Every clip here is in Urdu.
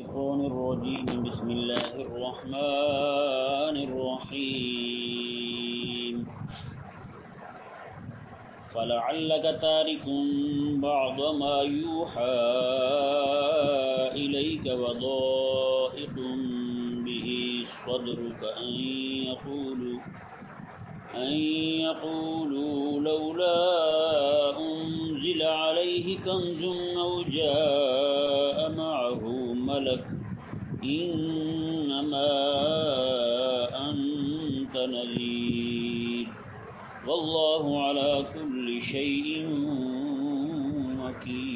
الشيطان الرجيم. بسم الله الرحمن الرحيم. فلعلك تارك بعض ما يوحى إليك وضائق به صدرك أن يقولوا أن يقولوا لولا أنزل عليه كنز أو جاء إنما أنت نذير. والله على كل شيء وكيل.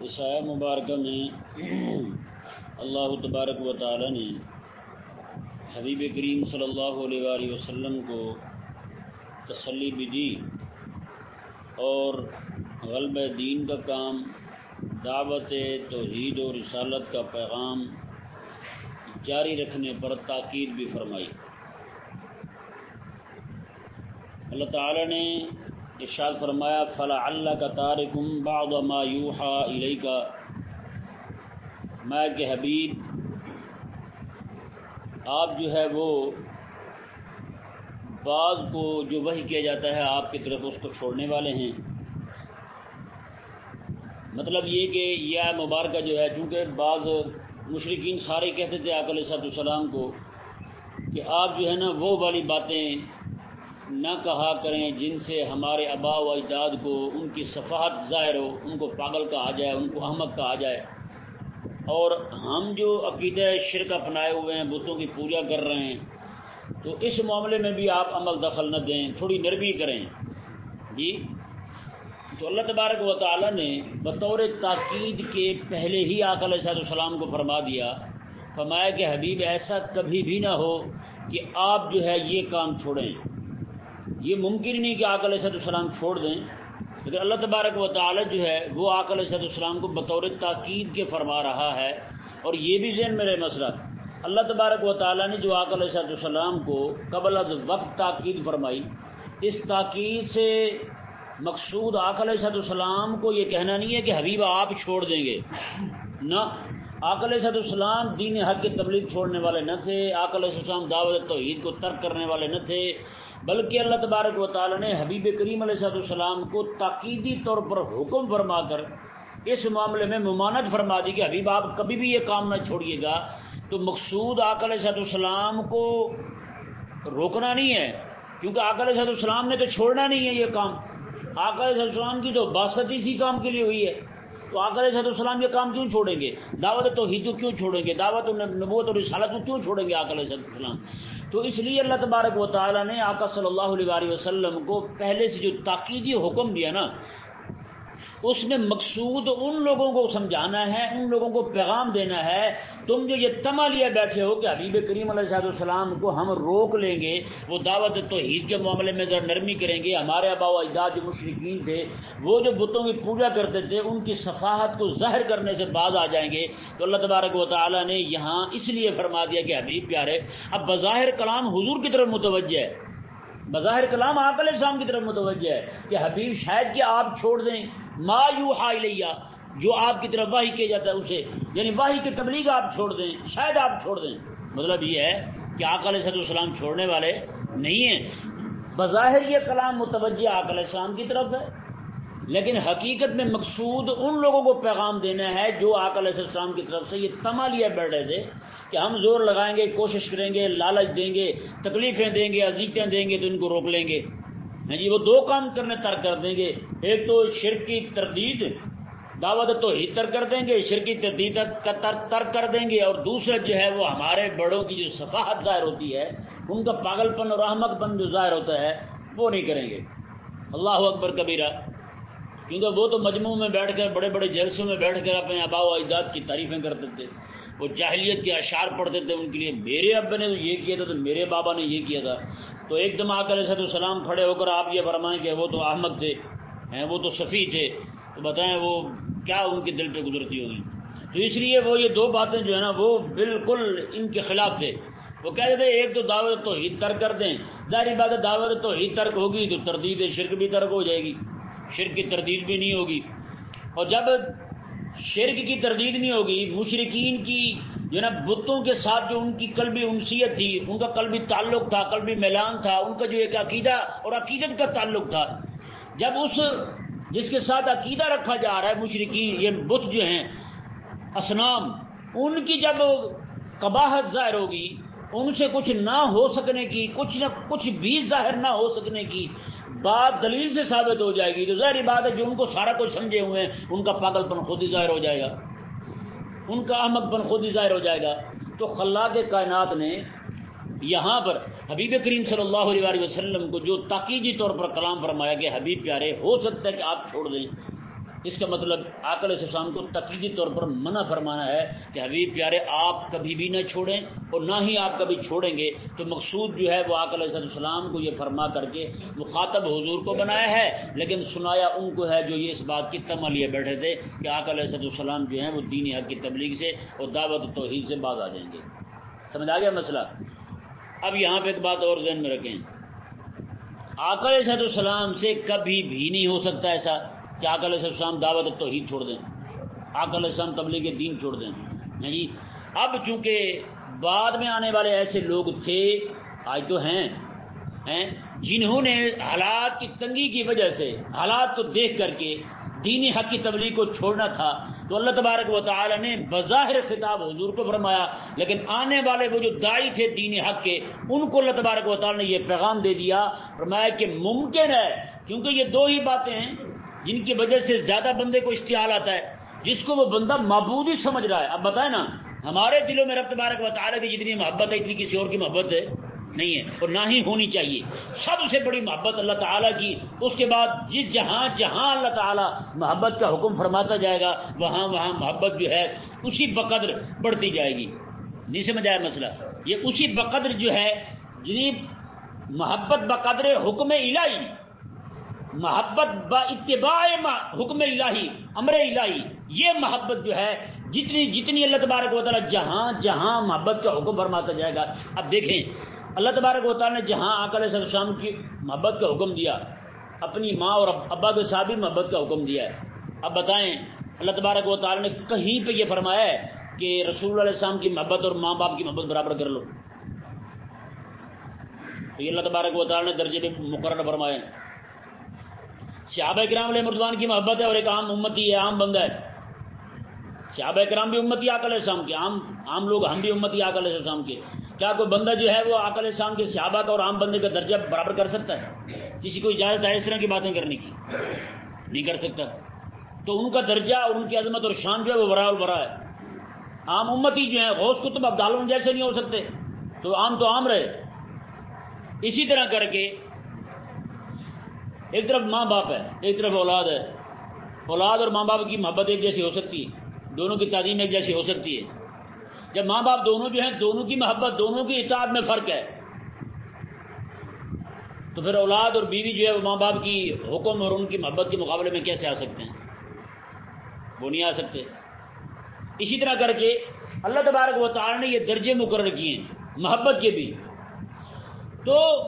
اس آیا مبارکہ میں اللہ تبارک و تعالی نے حبیب کریم صلی اللہ علیہ وآلہ وسلم کو تسلی بھی دی۔ اور غلب دین کا کام، دعوت توحید و رسالت کا پیغام جاری رکھنے پر تاکید بھی فرمائی۔ اللہ تعالی نے ارشاد فرمایا فلا اللہ کا تارکم بعض ما یوحا علیہ کا میں کہ حبیب، آپ جو ہے وہ بعض کو جو وہی کیا جاتا ہے آپ کی طرف اس کو چھوڑنے والے ہیں۔ مطلب یہ کہ یہ مبارکہ جو ہے، چونکہ بعض مشرقین سارے کہتے تھے آکل صاحب السلام کو کہ آپ جو ہے نا وہ والی باتیں نہ کہا کریں جن سے ہمارے آبا و اجداد کو ان کی صفحت ظاہر ہو، ان کو پاگل کہا جائے، ان کو احمد کہا جائے۔ اور ہم جو عقیدہ شرک اپنائے ہوئے ہیں، بتوں کی پوجا کر رہے ہیں تو اس معاملے میں بھی آپ عمل دخل نہ دیں، تھوڑی نرمی کریں۔ جی تو اللہ تبارک و تعالیٰ نے بطور تاکید کے پہلے ہی آکل صاحب السلام کو فرما دیا، فرمایا کہ حبیب ایسا کبھی بھی نہ ہو کہ آپ جو ہے یہ کام چھوڑیں۔ یہ ممکن نہیں کہ آکل صاحب السلام چھوڑ دیں، لیکن اللہ تبارک و تعالی جو ہے وہ آکل صاحب السلام کو بطور تاکید کے فرما رہا ہے۔ اور یہ بھی ذہن میں رہے مسئلہ۔ اللہ تبارک و تعالیٰ نے جو آکل صاحب السلام کو قبل از وقت تاکید فرمائی، اس تاکید سے مقصود آکل صاحب السلام کو یہ کہنا نہیں ہے کہ حبیب آپ چھوڑ دیں گے۔ نہ آکل صاحب السلام دین حق کی تبلیغ چھوڑنے والے نہ تھے آکل السلام دعوت توحید کو ترک کرنے والے نہ تھے، بلکہ اللہ تبارک و تعالی نے حبیب کریم علیہ السلام کو تاکیدی طور پر حکم فرما کر اس معاملے میں ممانت فرما دی کہ حبیب آپ کبھی بھی یہ کام نہ چھوڑیے گا۔ تو مقصود آکل صاحب السلام کو روکنا نہیں ہے، کیونکہ آکل صاحب السلام نے تو چھوڑنا نہیں ہے یہ کام۔ آکل صاحب السلام کی تو باسط اسی کام کے لیے ہوئی ہے۔ تو آکر صحت السلام یہ کام کیوں چھوڑیں گے؟ دعوت تو ہی کیوں چھوڑیں گے؟ دعوت نبوت اور رسالت کو کیوں چھوڑیں گے آکر صحت السلام تو اس لیے اللہ تبارک و تعالیٰ نے آقا صلی اللہ علیہ وسلم کو پہلے سے جو تاکیدی حکم دیا نا اس میں مقصود ان لوگوں کو سمجھانا ہے، ان لوگوں کو پیغام دینا ہے۔ تم جو یہ تما لیے بیٹھے ہو کہ حبیب کریم علیہ صاحب السلام کو ہم روک لیں گے، وہ دعوت توحید کے معاملے میں ذرا نرمی کریں گے، ہمارے آبا و اجداد جو مشرقین تھے، وہ جو بتوں کی پوجا کرتے تھے، ان کی صفاحت کو ظاہر کرنے سے بعد آ جائیں گے۔ تو اللہ تبارک و تعالیٰ نے یہاں اس لیے فرما دیا کہ حبیب پیارے، اب بظاہر کلام حضور کی طرف متوجہ ہے۔ بظاہر کلام آکل السلام کی طرف متوجہ ہے کہ حبیب شاید کہ آپ چھوڑ دیں۔ ما یو ہا جو آپ کی طرف واہی کیا جاتا ہے اسے یعنی واہی کی تبلیغ آپ چھوڑ دیں، شاید آپ چھوڑ دیں۔ مطلب یہ ہے کہ آکل صد السلام چھوڑنے والے نہیں ہیں۔ بظاہر یہ کلام متوجہ آکل السلام کی طرف ہے، لیکن حقیقت میں مقصود ان لوگوں کو پیغام دینا ہے جو آکل علیہ السلام کی طرف سے یہ تما لیا بیٹھ رہے تھے کہ ہم زور لگائیں گے، کوشش کریں گے، لالچ دیں گے، تکلیفیں دیں گے عزیتیں دیں گے تو ان کو روک لیں گے۔ ہاں جی وہ دو کام کرنے ترک کر دیں گے۔ ایک تو شرک کی تردید، دعوت تو ہی ترک کر دیں گے شرک کی تردید کا ترک کر دیں گے۔ اور دوسرا جو ہے، وہ ہمارے بڑوں کی جو صفاحت ظاہر ہوتی ہے، ان کا پاگل پن اور احمد پن جو ظاہر ہوتا ہے، وہ نہیں کریں گے۔ اللہ اکبر کبیرہ، کیونکہ وہ تو مجموع میں بیٹھ کر، بڑے بڑے جلسوں میں بیٹھ کر اپنے آبا و اجداد کی تعریفیں کرتے تھے۔ وہ جاہلیت کے اشعار پڑھتے تھے ان کے لیے۔ میرے ابا نے تو یہ کیا تھا، تو میرے بابا نے یہ کیا تھا۔ تو ایک دم آ کر السلام کھڑے ہو کر آپ یہ فرمائیں کہ وہ تو احمد تھے، ہیں، وہ تو صفی تھے۔ تو بتائیں وہ کیا ان کے دل پہ گزرتی ہوگی؟ تو اس لیے وہ یہ دو باتیں جو ہے نا، وہ بالکل ان کے خلاف تھے۔ وہ کہہ دیتے ایک تو دعوت تو ہی ترک کر دیں، ظاہری بات دعوت تو ہی ترک ہوگی تو تردید شرک بھی ترک ہو جائے گی۔ شرک کی تردید بھی نہیں ہوگی۔ اور جب شرک کی تردید نہیں ہوگی مشرقین کی جو نا بتوں کے ساتھ جو ان کی قلبی انسیت تھی، ان کا قلبی تعلق تھا، قلبی میلان تھا، ان کا جو ایک عقیدہ اور عقیدت کا تعلق تھا۔ جب اس، جس کے ساتھ عقیدہ رکھا جا رہا ہے مشرقین یہ بت جو ہیں اسنام ان کی جب قباحت ظاہر ہوگی، ان سے کچھ نہ ہو سکنے کی، کچھ نہ، کچھ بھی ظاہر نہ ہو سکنے کی بات دلیل سے ثابت ہو جائے گی۔ تو ظاہری بات ہے، جو ان کو سارا کچھ سمجھے ہوئے ہیں، ان کا پاگل پن خود ہی ظاہر ہو جائے گا۔ ان کا احمد بن خود ہی ظاہر ہو جائے گا۔ تو خلاق کائنات نے یہاں پر حبیب کریم صلی اللہ علیہ وسلم کو جو تاکیدی طور پر کلام فرمایا کہ حبیب پیارے، ہو سکتا ہے کہ آپ چھوڑ دیں۔ اس کا مطلب آکل السلام کو تقیدی طور پر منع فرمانا ہے کہ حبیب پیارے، آپ کبھی بھی نہ چھوڑیں اور نہ ہی آپ کبھی چھوڑیں گے، تو مقصود جو ہے وہ آکل السلام کو یہ فرما کر کے مخاطب حضور کو بنایا ہے۔ لیکن سنایا ان کو ہے جو یہ اس بات کی تما لیے بیٹھے تھے کہ آکل السلام جو ہیں وہ دینی حق کی تبلیغ سے اور دعوت توحید سے باز آ جائیں گے۔ سمجھ آ گیا مسئلہ؟ اب یہاں پہ ایک بات اور ذہن میں رکھیں۔ آکل صد السلام سے کبھی بھی نہیں ہو سکتا ایسا۔ کہ آکل السلام دعوت تو ہی چھوڑ دیں۔ آکل السلام تبلیغ دین چھوڑ دیں۔ جی اب چونکہ بعد میں آنے والے ایسے لوگ تھے، آج تو ہیں، جنہوں نے حالات کی تنگی کی وجہ سے، حالات کو دیکھ کر کے دینی حق کی تبلیغ کو چھوڑنا تھا، تو اللہ تبارک و تعالی نے بظاہر خطاب حضور کو فرمایا۔ لیکن آنے والے وہ جو دائی تھے دینی حق کے، ان کو اللہ تبارک و تعالی نے یہ پیغام دے دیا، فرمایا کہ ممکن ہے، کیونکہ یہ دو ہی باتیں ہیں۔ جن کی وجہ سے زیادہ بندے کو اشتعال آتا ہے، جس کو وہ بندہ معبود ہی سمجھ رہا ہے۔ اب بتائیں نا، ہمارے دلوں میں رب تبارک و تعالیٰ کی جتنی محبت ہے، اتنی کسی اور کی محبت ہے؟ نہیں ہے، اور نہ ہی ہونی چاہیے۔ سب سے بڑی محبت اللہ تعالیٰ کی۔ اس کے بعد جس جہاں جہاں اللہ تعالیٰ محبت کا حکم فرماتا جائے گا، وہاں وہاں محبت جو ہے، اسی بقدر بڑھتی جائے گی۔ نہیں سمجھ آیا مسئلہ؟ یہ اسی بقدر جو ہے جنہیں محبت بقدر حکم الہی محبت با اتباع حکم الہی، امر الہی، یہ محبت جو ہے، جتنی جتنی اللہ تبارک و تعالیٰ جہاں جہاں محبت کا حکم فرماتا جائے گا۔ اب دیکھیں، اللہ تبارک و تعالیٰ نے جہاں آکل السلام کی محبت کا حکم دیا، اپنی ماں اور ابا کے ساتھ بھی محبت کا حکم دیا ہے۔ اب بتائیں، اللہ تبارک و تعالیٰ نے کہیں پہ یہ فرمایا ہے کہ رسول علیہ السلام کی محبت اور ماں باپ کی محبت برابر کر لو؟ تو یہ اللہ تبارک و تعالیٰ نے درجے میں مقرر فرمایا صحابہ کرام علیہ مردوان کی محبت ہے اور ایک عام امتی ہے، عام بندہ ہے۔ صحابہ کرام بھی امتی آکل السلام کے، عام عام لوگ ہم بھی امتی آکل السلام کے۔ کیا کوئی بندہ جو ہے وہ آکل السلام کے صحابہ کا اور عام بندے کا درجہ برابر کر سکتا ہے؟ کسی کو اجازت ہے اس طرح کی باتیں کرنے کی؟ نہیں کر سکتا۔ تو ان کا درجہ اور ان کی عظمت اور شان جو ہے وہ برا اور برا ہے۔ عام امتی جو ہے غوث کتب ابدالوں جیسے نہیں ہو سکتے۔ تو عام تو عام رہے۔ اسی طرح کر کے ایک طرف ماں باپ ہے، ایک طرف اولاد ہے۔ اولاد اور ماں باپ کی محبت ایک جیسی ہو سکتی ہے، دونوں کی تعلیم ایک جیسی ہو سکتی ہے۔ جب ماں باپ دونوں جو ہیں، دونوں کی محبت، دونوں کی اطاعت میں فرق ہے۔ تو پھر اولاد اور بیوی جو ہے، وہ ماں باپ کی حکم اور ان کی محبت کے مقابلے میں کیسے آ سکتے ہیں؟ وہ نہیں آ سکتے۔ اسی طرح کر کے اللہ تبارک و تعالی نے یہ درجے مقرر کیے ہیں، محبت کے بھی۔ تو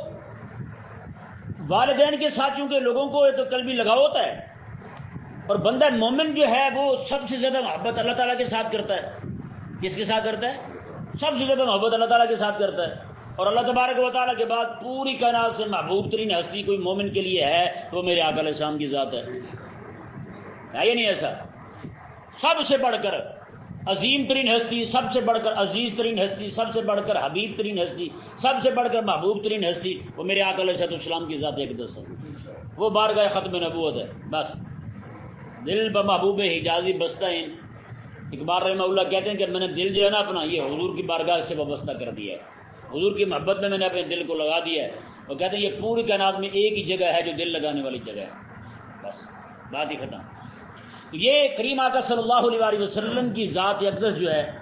والدین کے ساتھ چونکہ لوگوں کو تو کل بھی لگاؤ ہوتا ہے۔ اور بندہ مومن جو ہے وہ سب سے زیادہ محبت اللہ تعالیٰ کے ساتھ کرتا ہے۔ کس کے ساتھ کرتا ہے؟ سب سے زیادہ محبت اللہ تعالیٰ کے ساتھ کرتا ہے۔ اور اللہ تبارک و تعالیٰ کے بعد پوری کائنات سے محبوب ترین ہستی کوئی مومن کے لیے ہے، وہ میرے آکل شام کی ذات ہے یا نہیں ایسا؟ سب سے بڑھ کر۔ عظیم ترین ہستی، سب سے بڑھ کر عزیز ترین ہستی، سب سے بڑھ کر حبیب ترین ہستی، سب سے بڑھ کر محبوب ترین ہستی، وہ میرے آکل صحت السلام کی ذات ایک دس ہے۔ وہ بار گئے ختم نبوت ہے، بس۔ دل ب محبوب حجازی بستہ اقبال رحمہ اللہ کہتے ہیں کہ میں نے دل جو ہے نا اپنا یہ حضور کی بارگاہ سے وابستہ کر دیا ہے۔ حضور کی محبت میں میں نے اپنے دل کو لگا دیا ہے۔ اور کہتے ہیں یہ پوری کائنات میں ایک ہی جگہ ہے جو دل لگانے والی جگہ ہے۔ بس، بات ہی ختم۔ یہ کریم آقا صلی اللہ علیہ وسلم کی ذات اقدس جو ہے،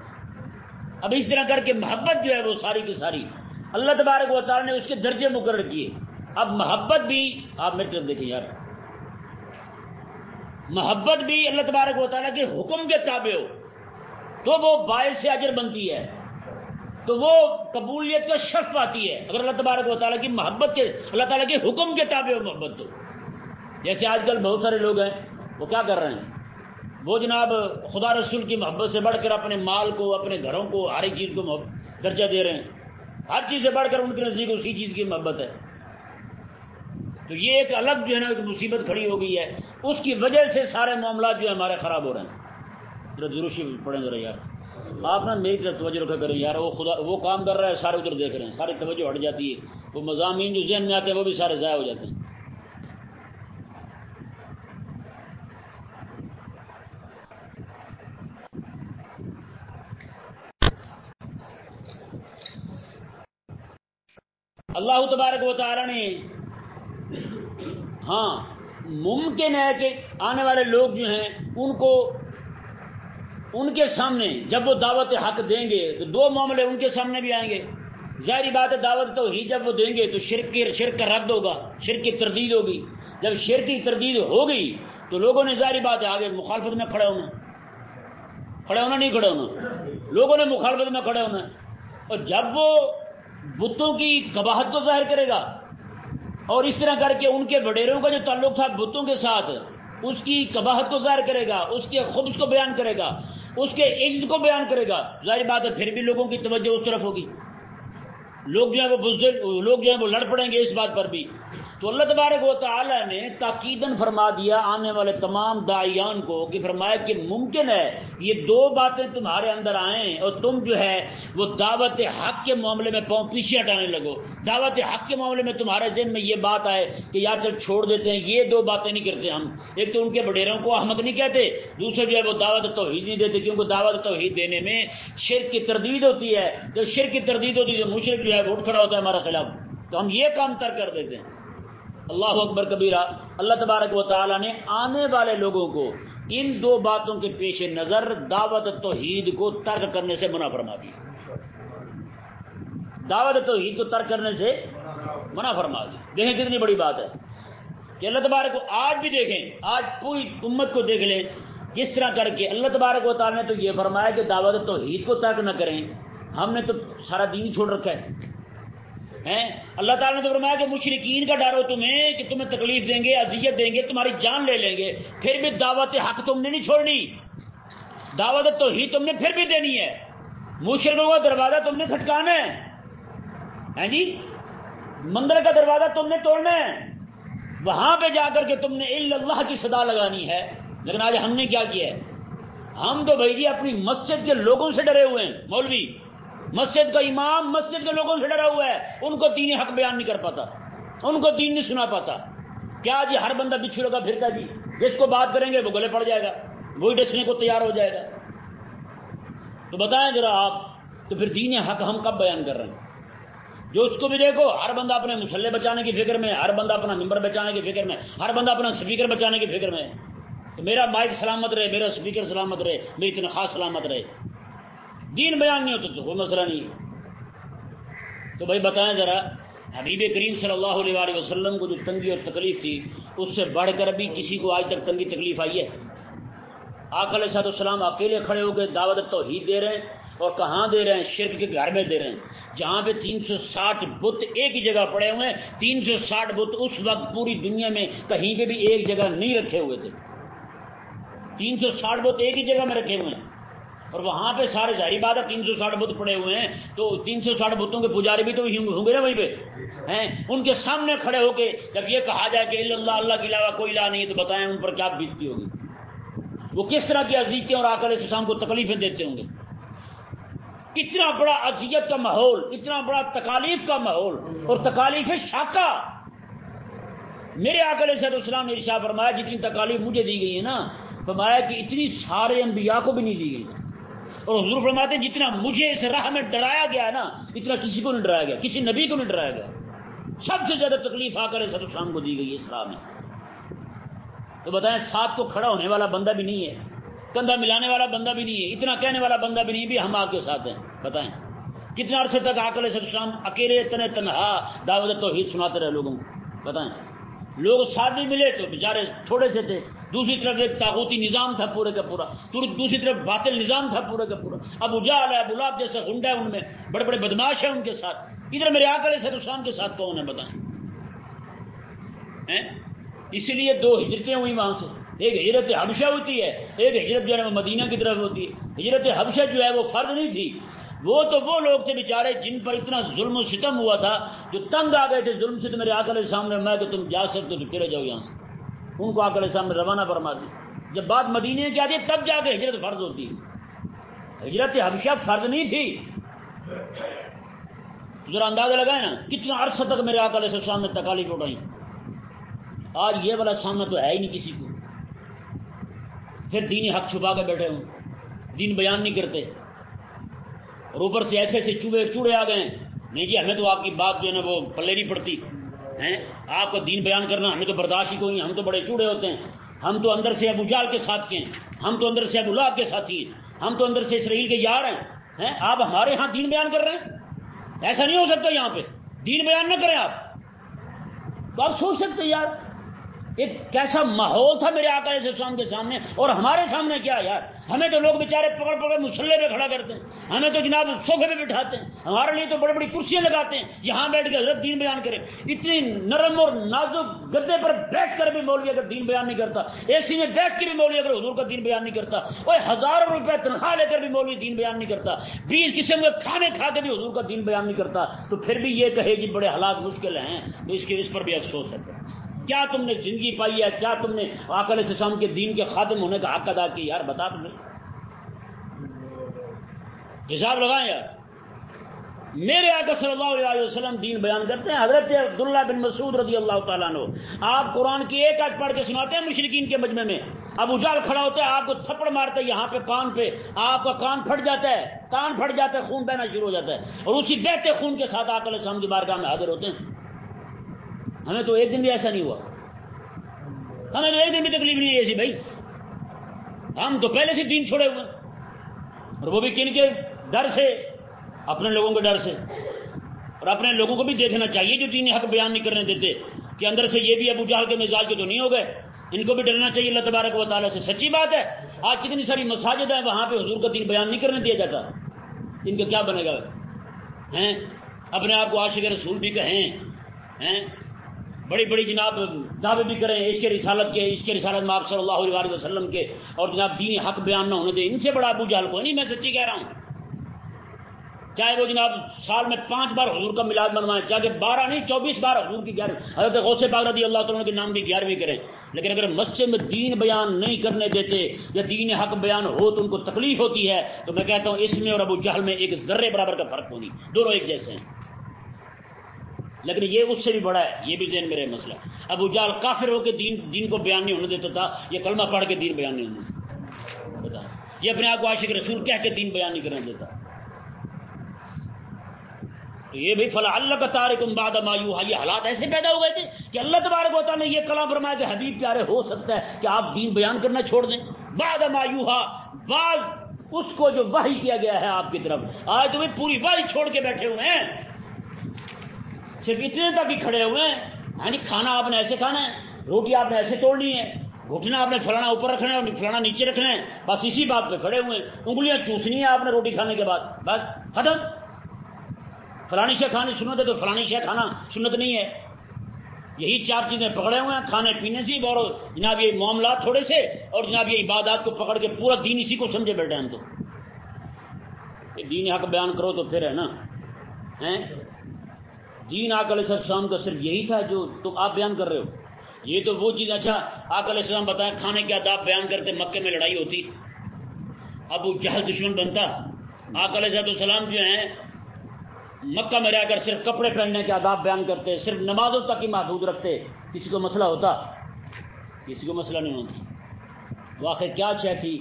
اب اس طرح کر کے محبت جو ہے وہ ساری کی ساری، اللہ تبارک و تعالیٰ نے اس کے درجے مقرر کیے۔ اب محبت بھی، آپ میری طرف دیکھیں یار۔ محبت بھی اللہ تبارک و تعالیٰ کے حکم کے تابع ہو۔ تو وہ باعث سے اجر بنتی ہے۔ تو وہ قبولیت کا شرف آتی ہے۔ اگر اللہ تبارک و تعالیٰ کی محبت کے، اللہ تعالیٰ کے حکم کے تابع ہو محبت تو۔ جیسے آج کل بہت سارے لوگ ہیں، وہ کیا کر رہے ہیں؟ وہ جناب خدا رسول کی محبت سے بڑھ کر اپنے مال کو، اپنے گھروں کو، ہر ایک چیز کو درجہ دے رہے ہیں۔ ہر چیز سے بڑھ کر ان کے نزدیک اسی چیز کی محبت ہے۔ تو یہ ایک الگ جو ہے نا، ایک مصیبت کھڑی ہو گئی ہے۔ اس کی وجہ سے سارے معاملات جو ہے ہمارے خراب ہو رہے ہیں۔ ذرا ضرور پڑھیں ذرا یار۔ آپ نا میری طرف توجہ رکھا کریں۔ یار، وہ خدا وہ کام کر رہا ہے، سارے ادھر دیکھ رہے ہیں۔ ساری توجہ ہٹ جاتی ہے۔ وہ مضامین جو ذہن میں آتے ہیں، وہ بھی سارے ضائع ہو جاتے ہیں۔ اللہ تبارک و تعالی نے ہاں ممکن ہے کہ آنے والے لوگ جو ہیں، ان کو ان کے سامنے جب وہ دعوت حق دیں گے، تو دو معاملے ان کے سامنے بھی آئیں گے۔ ظاہری بات ہے، دعوت تو ہی جب وہ دیں گے، تو شرک کی شرک کا رد ہوگا، شرک کی تردید ہوگی۔ جب شرک کی تردید ہوگی، تو لوگوں نے ظاہری بات ہے، آگے مخالفت میں کھڑے ہونا۔ کھڑے ہونا نہیں کھڑے ہونا۔ لوگوں نے مخالفت میں کھڑے ہونا۔ اور جب وہ بتوں کی قباہت کو ظاہر کرے گا۔ اور اس طرح کر کے ان کے وڈیروں کا جو تعلق تھا بتوں کے ساتھ، اس کی کباہت کو ظاہر کرے گا، اس کے خبز کو بیان کرے گا، اس کے عزت کو بیان کرے گا۔ ظاہر بات ہے، پھر بھی لوگوں کی توجہ اس طرف ہوگی۔ لوگ جو ہے وہ بزدل لوگ جو ہے وہ لڑ پڑیں گے اس بات پر بھی۔ تو اللہ تبارک و تعالی نے تاکیدن فرما دیا آنے والے تمام دائیان کو کہ فرمایا کہ ممکن ہے یہ دو باتیں تمہارے اندر آئیں اور تم جو ہے وہ دعوت حق کے معاملے میں پاؤں پیچھے ہٹانے لگو۔ دعوت حق کے معاملے میں تمہارے ذہن میں یہ بات آئے کہ یار چل چھوڑ دیتے ہیں، یہ دو باتیں نہیں کرتے ہم۔ ایک تو ان کے بڈیروں کو احمد نہیں کہتے، دوسرے جو ہے وہ دعوت توحید نہیں دیتے کیونکہ دعوت توحید دینے میں شرک کی تردید ہوتی ہے۔ جب شرک کی تردید ہوتی ہے تو مشرق جو ہے وہ اٹھ کھڑا ہوتا ہے ہمارے خلاف۔ تو ہم یہ کام تر کر دیتے ہیں۔ اللہ اکبر کبیرہ، اللہ تبارک و تعالیٰ نے آنے والے لوگوں کو ان دو باتوں کے پیش نظر دعوت توحید کو ترک کرنے سے منع فرما دیا۔ دعوت توحید کو ترک کرنے سے منع فرما دی دیکھیں کتنی بڑی بات ہے کہ اللہ تبارک کو آج بھی دیکھیں، آج پوری امت کو دیکھ لیں۔ جس طرح کر کے اللہ تبارک و تعالیٰ نے تو یہ فرمایا کہ دعوت توحید کو ترک نہ کریں۔ ہم نے تو سارا دین چھوڑ رکھا ہے۔ اللہ تعالیٰ نے تو فرمایا کہ مشرقین کا ڈر ہو تمہیں کہ تمہیں تکلیف دیں گے، اذیت دیں گے، تمہاری جان لے لیں گے۔ پھر بھی دعوت حق تم نے نہیں چھوڑنی۔ دعوت تو ہی تم نے پھر بھی دینی ہے۔ مشرقوں کا دروازہ تم نے کھٹکانا ہے۔ جی؟ مندر کا دروازہ تم نے توڑنا ہے۔ وہاں پہ جا کر کے تم نے اللہ کی صدا لگانی ہے۔ لیکن آج ہم نے کیا کیا ہے؟ ہم تو بھائی جی اپنی مسجد کے لوگوں سے ڈرے ہوئے ہیں، مولوی۔ مسجد کا امام مسجد کے لوگوں سے ڈرا ہوا ہے۔ ان کو دینی حق بیان نہیں کر پاتا۔ ان کو دین نہیں سنا پاتا۔ کیا جی ہر بندہ بچھو لگا پھرتا جی؟ جس کو بات کریں گے وہ گلے پڑ جائے گا۔ وہی ڈسنے کو تیار ہو جائے گا۔ تو بتائیں ذرا آپ، تو پھر دین حق ہم کب بیان کر رہے ہیں؟ جو اس کو بھی دیکھو، ہر بندہ اپنے مسلح بچانے کی فکر میں، ہر بندہ اپنا نمبر بچانے کی فکر میں، ہر بندہ اپنا سپیکر بچانے کی فکر میں۔ تو میرا مائک سلامت رہے، میرا سپیکر سلامت رہے میری تنخواہ سلامت رہے۔ دین بیان نہیں ہوتا تو کوئی مسئلہ نہیں تو بھائی بتائیں ذرا، حبیب کریم صلی اللہ علیہ وسلم کو جو تنگی اور تکلیف تھی، اس سے بڑھ کر ابھی کسی کو آج تک تنگی تکلیف آئی ہے؟ آکل صاحب السلام اکیلے کھڑے ہو کے دعوت توحید دے رہے ہیں اور کہاں دے رہے ہیں؟ شرک کے گھر میں دے رہے ہیں۔ جہاں پہ تین سو ساٹھ بت ایک ہی جگہ پڑے ہوئے ہیں، تین سو ساٹھ بت اس وقت پوری دنیا میں کہیں پہ بھی ایک جگہ نہیں رکھے ہوئے تھے۔ تین سو ساٹھ بت ایک ہی جگہ میں رکھے ہوئے ہیں۔ اور وہاں پہ سارے ظاہری بات ہے تین سو ساٹھ بت پڑے ہوئے ہیں، تو تین سو ساٹھ بتوں کے پجاری بھی تو ہوں گے نا وہیں پہ؟ ہیں؟ ان کے سامنے کھڑے ہو کے جب یہ کہا جائے کہ اللہ اللہ کے علاوہ کوئی لا نہیں تو بتائیں ان پر کیا بیتتی ہوگی؟ وہ کس طرح کی عزیتیں اور آکر اسلام کو تکلیفیں دیتے ہوں گے؟ اتنا بڑا اذیت کا ماحول، اتنا بڑا تکالیف کا ماحول اور تکالیف شاکہ۔ میرے آکل صحت اسلام نے ارشا فرمایا، جتنی تکالیف مجھے دی گئی ہے نا، فرمایا کہ اتنی سارے انبیاء کو بھی نہیں دی گئی۔ اور حضور فرماتے ہیں جتنا مجھے اس راہ میں ڈرایا گیا نا، اتنا کسی کو نہیں ڈرایا گیا، کسی نبی کو نہیں ڈرایا گیا۔ سب سے زیادہ تکلیف آ کر سر شام کو دی گئی اس راہ میں۔ تو بتائیں ساتھ کو کھڑا ہونے والا بندہ بھی نہیں ہے، کندھا ملانے والا بندہ بھی نہیں ہے، اتنا کہنے والا بندہ بھی نہیں، بھی ہم آپ کے ساتھ ہیں۔ بتائیں کتنا عرصے تک آ کر سر شام اکیلے تن تنہا دعوت تو سناتے رہے لوگوں کو؟ بتائیں۔ لوگ ساتھ بھی ملے تو بیچارے تھوڑے سے تھے دوسری طرف ایک تاغوتی نظام تھا پورے کا پورا دوسری طرف باطل نظام تھا پورے کا پورا۔ ابو جال ہے، ابو لاب جیسے گنڈا ہے ان میں، بڑے بڑے بدماش ہیں ان کے ساتھ۔ ادھر میرے آکر سر اسلام کے ساتھ کون ہے بتائیں؟ اسی لیے دو ہجرتیں ہوئی وہاں سے۔ ایک ہجرت حبشہ ہوتی ہے، ایک ہجرت جو ہے وہ مدینہ کی طرف ہوتی ہے۔ ہجرت حبشہ جو ہے وہ فرض نہیں تھی۔ وہ تو وہ لوگ تھے بیچارے جن پر اتنا ظلم و ستم ہوا تھا، جو تنگ آ گئے تھے ظلم سے، تو میرے آکل سامنے میں کہ تم جا سکتے تو چلے جاؤ یہاں سے۔ ان کو آکل سامنے روانہ فرما دی۔ جب بات مدینے کی آتی ہے، تب جا کے ہجرت فرض ہوتی ہے۔ ہجرت حبشہ فرض نہیں تھی۔ ذرا اندازہ لگائے نا کتنا عرصہ تک میرے آکل سے سامنے تکالیف اٹھائی۔ آج یہ والا سامنا تو ہے ہی نہیں کسی کو۔ پھر دینی حق چھپا کے بیٹھے ہوں۔ دین بیان نہیں کرتے۔ اور اوپر سے ایسے ایسے چوڑے چوڑے آ گئے نہیں جی ہمیں تو آپ کی بات جو ہے نا وہ پلے نہیں پڑتی۔ ہیں؟ آپ کا دین بیان کرنا، ہمیں تو برداشت ہی کوئی ہم تو بڑے چوڑے ہوتے ہیں۔ ہم تو اندر سے ابو جال کے ساتھ کے ہیں۔ ہم تو اندر سے ابو لاب کے ساتھی ہیں۔ ہم تو اندر سے اسرائیل کے یار ہیں۔ آپ ہمارے ہاں دین بیان کر رہے ہیں؟ ایسا نہیں ہو سکتا یہاں پہ۔ دین بیان نہ کریں آپ۔ تو آپ سوچ سکتے یار ایک کیسا ماحول تھا میرے آقا علیہ السلام کے سامنے اور ہمارے سامنے کیا یار؟ ہمیں تو لوگ بیچارے پکڑ پکڑ مسلے پہ کھڑا کرتے ہیں۔ ہمیں تو جناب صوفے پہ بٹھاتے ہیں۔ ہمارے لیے تو بڑی بڑی کرسیاں لگاتے ہیں۔ جہاں بیٹھ کے حضرت دین بیان کرے۔ اتنی نرم اور نازک گدے پر بیٹھ کر بھی مولوی اگر دین بیان نہیں کرتا۔ اے سی میں بیٹھ کے بھی مولوی اگر حضور کا دین بیان نہیں کرتا۔ وہ ہزاروں روپے تنخواہ لے کر بھی مولوی دین بیان نہیں کرتا۔ بیس قسم کے کھانے کھا کے بھی حضور کا دین بیان نہیں کرتا۔ تو پھر بھی یہ کہے کہ بڑے حالات مشکل ہیں۔ تو اس کے اس پر بھی افسوس ہے۔ کیا تم نے زندگی پائی ہے؟ کیا تم نے آکل سسام کے دین کے خاتم ہونے کا حق ادا کی یار بتا تم نے حساب لگائیں یار۔ میرے آقا صلی اللہ علیہ وسلم دین بیان کرتے ہیں۔ حضرت عبداللہ بن مسعود رضی اللہ تعالیٰ عنہ۔ آپ قرآن کی ایک آج پڑھ کے سناتے ہیں مشرقین کے مجمع میں۔ اب اجال کھڑا ہوتا ہے، آپ کو تھپڑ مارتے یہاں پہ کان پہ آپ کا کان پھٹ جاتا ہے۔ کان پھٹ جاتا ہے، خون بہنا شروع ہو جاتا ہے۔ اور اسی بہتے خون کے ساتھ آکل اسلام کی بارگاہ میں حاضر ہوتے ہیں۔ ہمیں تو ایک دن بھی ایسا نہیں ہوا۔ ہمیں تو ایک دن بھی تکلیف نہیں ہے ایسی بھائی۔ ہم تو پہلے سے دین چھوڑے ہوئے اور وہ بھی کن کے ڈر سے، اپنے لوگوں کے ڈر سے۔ اور اپنے لوگوں کو بھی دیکھنا چاہیے جو دین حق بیان نہیں کرنے دیتے۔ کہ اندر سے یہ بھی ابو جہل کے مزاج کے تو نہیں ہو گئے۔ ان کو بھی ڈرنا چاہیے۔ اللہ تبارک و تعالیٰ سے۔ سچی بات ہے، آج کتنی ساری مساجد ہیں، وہاں پہ حضور کا دین بیان نہیں کرنے دیا جاتا۔ ان کا کیا بنے گا؟ ہیں؟ اپنے آپ کو عاشق رسول بھی کہیں۔ ہیں؟ بڑی بڑی جناب دعوے بھی کریں اس کے رسالت کے، اس کے رسالت میں آپ صلی اللہ علیہ وسلم کے اور جناب دینی حق بیان نہ ہونے دے ان سے بڑا ابو جہل کو نہیں، میں سچی کہہ رہا ہوں۔ چاہے وہ جناب سال میں پانچ بار حضور کا میلاد منوائیں چاہے بارہ نہیں، چوبیس بار حضور کی گیارہ حضرت غوث پاک رضی اللہ تعالیٰ کے نام بھی گیارہویں کریں۔ لیکن اگر مسجد میں دین بیان نہیں کرنے دیتے یا دین حق بیان ہو تو ان کو تکلیف ہوتی ہے، تو میں کہتا ہوں اس میں اور ابو جہل میں ایک ذرے برابر کا فرق ہوگی دونوں ایک جیسے ہیں۔ لیکن یہ اس سے بھی بڑا ہے، یہ بھی ذہن میرے مسئلہ۔ ابو جال کافر ہو کے دین دین کو بیان نہیں ہونے دیتا تھا، یہ کلمہ پڑھ کے دین بیان نہیں ہونے بتا۔ یہ اپنے آپ کو عاشق رسول کہہ کے دین بیان نہیں کرنے دیتا۔ تو یہ بھی فلاں اللہ کا تارک باد مایو یہ حالات ایسے پیدا ہو گئے تھے کہ اللہ تبارک ہوتا نے یہ کلام فرمایا کہ حبیب پیارے، ہو سکتا ہے کہ آپ دین بیان کرنا چھوڑ دیں۔ باد مایو بعض اس کو جو واہی کیا گیا ہے آپ کی طرف۔ آج تمہیں پوری واہی چھوڑ کے بیٹھے ہوئے ہیں۔ صرف اتنے تک ہی کھڑے ہوئے ہیں۔ یعنی کھانا آپ نے ایسے کھانا ہے، روٹی آپ نے ایسے توڑنی ہے۔ گھٹنا آپ نے فلانا اوپر رکھنا ہے اور فلانا نیچے رکھنا ہے۔ بس اسی بات پہ کھڑے ہوئے ہیں۔ انگلیاں چوسنی ہے آپ نے روٹی کھانے کے بعد۔ بس، ختم۔ فلانی شہ کھانے، سنت ہے تو فلانی شہ کھانا سنت نہیں ہے۔ یہی چار چیزیں پکڑے ہوئے ہیں، کھانے پینے سے۔ اور جناب یہ معاملات تھوڑے سے، اور جناب یہ عبادات کو پکڑ کے پورا دین اسی کو سمجھے بیٹھے ہم تو۔ دین حق بیان کرو تو پھر ہے نا۔ دین آک علیہ السلام کا صرف یہی تھا جو تم آپ بیان کر رہے ہو۔ یہ تو وہ چیز اچھا آک علیہ السلام بتائیں کھانے کے آداب بیان کرتے مکے میں لڑائی ہوتی؟ اب وہ جہل دشمن بنتا۔ آک علیہ السلام جو ہیں، مکہ میں رہ کر صرف کپڑے پہننے کے آداب بیان کرتے، صرف نمازوں تک ہی محدود رکھتے، کسی کو مسئلہ ہوتا؟ کسی کو مسئلہ نہیں ہوتا۔ وہ آخر کیا شے تھی؟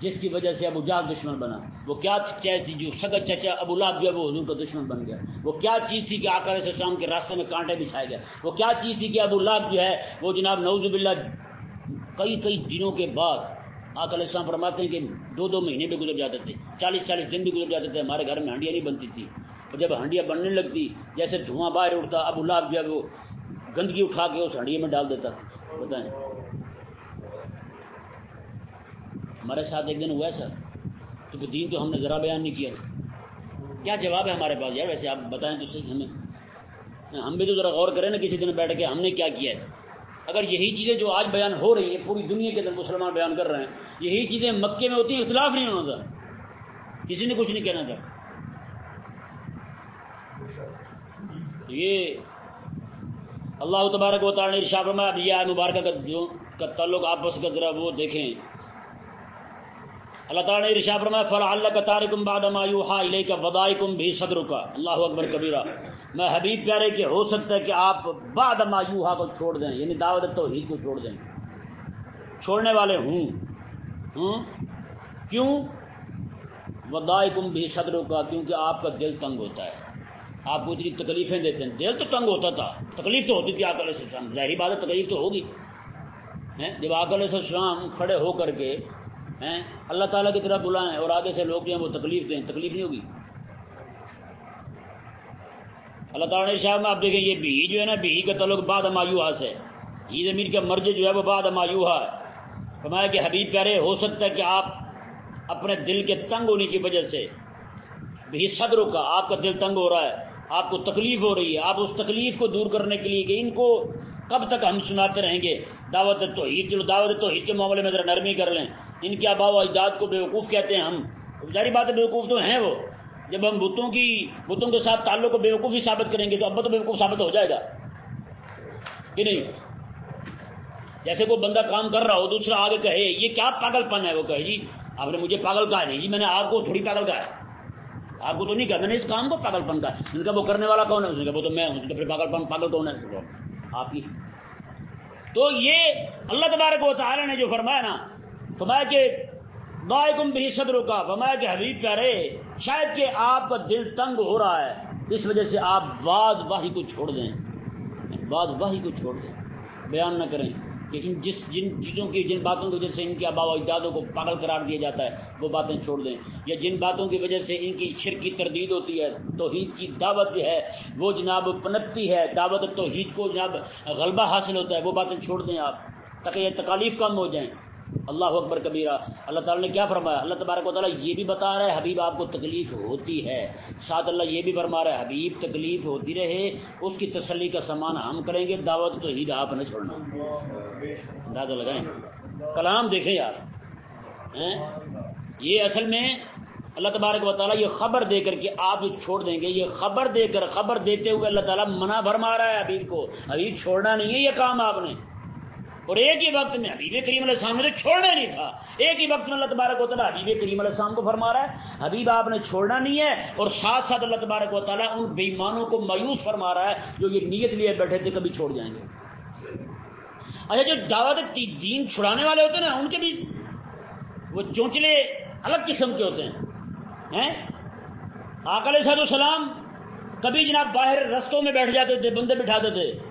جس کی وجہ سے ابو جہل دشمن بنا۔ وہ کیا چیز تھی جو سگت چچا ابو لاب جو ہے وہ حضور کا دشمن بن گیا۔ وہ کیا چیز تھی کہ آکر سے شام کے راستے میں کانٹے بچھائے گئے۔ وہ کیا چیز تھی کہ ابو لاب جو ہے وہ جناب نوز باللہ کئی کئی دنوں کے بعد آکر السلام فرماتے ہیں کہ دو دو مہینے بھی گزر جاتے تھے، چالیس چالیس دن بھی گزر جاتے تھے، ہمارے گھر میں ہنڈیاں نہیں بنتی تھی اور جب ہنڈیاں بننے لگتی جیسے دھواں باہر اٹھتا ابو لاب جو ہے وہ گندگی اٹھا کے اس ہنڈیے میں ڈال دیتا تھا۔ بتائیں۔ ہمارے ساتھ ایک دن ہوا ہے سر، تو دین تو ہم نے ذرا بیان نہیں کیا۔ کیا جواب ہے ہمارے پاس؟ یار ویسے آپ بتائیں تو صحیح ہمیں۔ ہم بھی تو ذرا غور کریں نا کسی دن بیٹھ کے ہم نے کیا کیا ہے۔ اگر یہی چیزیں جو آج بیان ہو رہی ہیں پوری دنیا کے اندر مسلمان بیان کر رہے ہیں، یہی چیزیں مکے میں ہوتی ہیں، اختلاف نہیں ہونا تھا۔ کسی نے کچھ نہیں کہنا تھا۔ یہ اللہ تبارک و تعالیٰ نے ارشاد فرمایا یہ مبارکہ کا جو کا تعلق آپس کا ذرا وہ دیکھیں۔ اللہ تعالیٰ نے ارشاد فرمایا فلا اللہ کا تارکم بعد ما یوحا الیک کا ودائکم بھی صدر کا اللہ اکبر کبیرہ۔ میں حبیب پیارے کہ ہو سکتا ہے کہ آپ بعد ما یوحا کو چھوڑ دیں یعنی دعوت توحید کو چھوڑ دیں۔ چھوڑنے والے ہوں۔ ہوں؟ کیوں؟ ودائکم بھی صدر کا کیونکہ آپ کا دل تنگ ہوتا ہے۔ آپ کو اتنی تکلیفیں دیتے ہیں۔ دل تو تنگ ہوتا تھا۔ تکلیف تو ہوتی تھی آکل السلام۔ ظاہری بات ہے، تکلیف تو ہوگی۔ جب آکل السلام کھڑے ہو کر کے اللہ تعالیٰ کی طرف بلائیں اور آگے سے لوگ جو ہیں وہ تکلیف دیں۔ تکلیف نہیں ہوگی۔ اللہ تعالیٰ نے شاہ میں آپ دیکھیں یہ بھی جو ہے نا بھی کا تعلق بعد مایوہا سے یہ زمین کا مرض جو ہے وہ بعد مایوہا ہے۔ فرمایا کہ حبیب پیارے، ہو سکتا ہے کہ آپ اپنے دل کے تنگ ہونے کی وجہ سے بھی صدر کا، آپ کا دل تنگ ہو رہا ہے، آپ کو تکلیف ہو رہی ہے۔ آپ اس تکلیف کو دور کرنے کے لیے کہ ان کو کب تک ہم سناتے رہیں گے؟ دعوت توحید، چلو دعوت توحید کے معاملے میں ذرا نرمی کر لیں۔ ان کے آبا و اجداد کو بیوقوف کہتے ہیں ہم۔ ظاہری بات ہے بیوقوف تو ہیں وہ۔ جب ہم بتوں کی، بتوں کے ساتھ تعلق کو بیوقوف ہی ثابت کریں گے تو ابا تو بیوقوف ثابت ہو جائے گا۔ کہ نہیں؟ جیسے کوئی بندہ کام کر رہا ہو، دوسرا آگے کہے، یہ کیا پاگل پن ہے وہ کہے جی آپ نے مجھے پاگل کہا نہیں جی میں نے آپ کو تھوڑی پاگل کہا ہے۔ آپ کو تو نہیں کہا، میں نے اس کام کو پاگل پن کا ان کا وہ کرنے والا کون ہے؟ اس نے وہ تو میں ہوں پھر پاگل پن پاگل کون ہے؟ آپ کی تو یہ اللہ تبارک و تعالی نے جو فرمایا نا فرمایا کہ دائکم بھی صدر کا، فرمایا کہ حبیب پیارے، شاید کہ آپ کا دل تنگ ہو رہا ہے، اس وجہ سے آپ بعض واہی کو چھوڑ دیں۔ بعض واہی کو چھوڑ دیں۔ بیان نہ کریں کہ ان جس، جن چیزوں کی، جن باتوں کی وجہ سے ان کے آبا و اجدادوں کو پاگل قرار دیا جاتا ہے، وہ باتیں چھوڑ دیں۔ یا جن باتوں کی وجہ سے ان کی شرک کی تردید ہوتی ہے، توحید کی دعوت جو ہے، وہ جناب پنپتی ہے، دعوت توحید کو جناب غلبہ حاصل ہوتا ہے، وہ باتیں چھوڑ دیں آپ تاکہ یہ تکالیف کم ہو جائیں۔ اللہ اکبر کبیرہ، اللہ تعالیٰ نے کیا فرمایا؟ اللہ تبارک و تعالیٰ یہ بھی بتا رہا ہے، حبیب آپ کو تکلیف ہوتی ہے۔ ساتھ اللہ یہ بھی فرما رہا ہے، حبیب تکلیف ہوتی رہے، اس کی تسلی کا سامان ہم کریں گے، دعوت تو عید آپ نے چھوڑنا۔ اندازہ لگائیں۔ کلام دیکھیں یار۔ یہ اصل میں اللہ تبارک و تعالیٰ یہ خبر دے کر کے آپ چھوڑ دیں گے۔ یہ خبر دے کر، خبر دیتے ہوئے اللہ تعالیٰ منع فرما رہا ہے حبیب کو، حبیب چھوڑنا نہیں ہے یہ کام آپ نے۔ اور ایک ہی وقت میں حبیب کریم علیہ السلام نے چھوڑنا نہیں تھا۔ ایک ہی وقت میں اللہ تبارک و تعالیٰ حبیب کریم علیہ السلام کو فرما رہا ہے۔ حبیب، آپ نے چھوڑنا نہیں ہے۔ اور ساتھ ساتھ اللہ تبارک و تعالیٰ ان بےمانوں کو مایوس فرما رہا ہے جو یہ نیت لیے بیٹھے تھے، کبھی چھوڑ جائیں گے۔ اچھا جو دعوت دین چھڑانے والے ہوتے ہیں نا، ان کے بھی وہ چونچلے الگ قسم کے ہوتے ہیں۔ آکل صاحب السلام کبھی جناب باہر رستوں میں بیٹھ جاتے تھے، بندے بٹھاتے تھے۔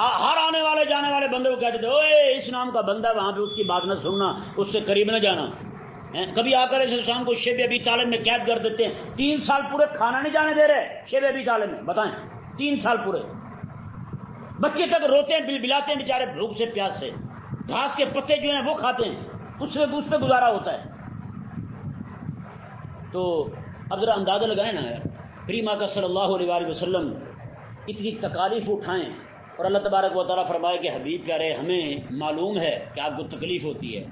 ہر آنے والے جانے والے بندے کو کہتے تھے اوے اس نام کا بندہ وہاں پہ اس کی بات نہ سننا، اس سے قریب نہ جانا۔ کبھی آ کر اس شام کو شیب ابھی تعلیم میں قید کر دیتے ہیں۔ تین سال پورے کھانا نہیں جانے دے رہے شیب ابھی تعلیم میں، بتائیں۔ تین سال پورے۔ بچے تک روتے ہیں بل بلاتے ہیں بےچارے بھوک سے، پیاس سے۔ گھاس کے پتے جو ہیں، وہ کھاتے ہیں۔ اس میں اس پہ گزارا ہوتا ہے۔ تو اب ذرا اندازہ لگائیں نا یار پریما کا صلی اللہ علیہ وسلم اتنی تکالیف اٹھائیں۔ اور اللہ تبارک و تعالیٰ فرمائے کہ حبیب پیارے، ہمیں معلوم ہے کہ آپ کو تکلیف ہوتی ہے،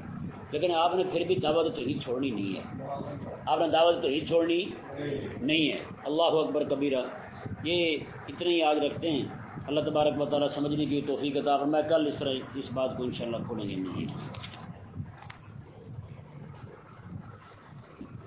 لیکن آپ نے پھر بھی دعوت تو عید چھوڑنی نہیں ہے۔ آپ نے دعوت تو عید چھوڑنی نہیں ہے۔ اللہ اکبر کبیرہ، یہ اتنے یاد رکھتے ہیں۔ اللہ تبارک و تعالیٰ سمجھنے کی توفیق عطا میں کل اس طرح اس بات کو انشاءاللہ کھولیں گے نہیں۔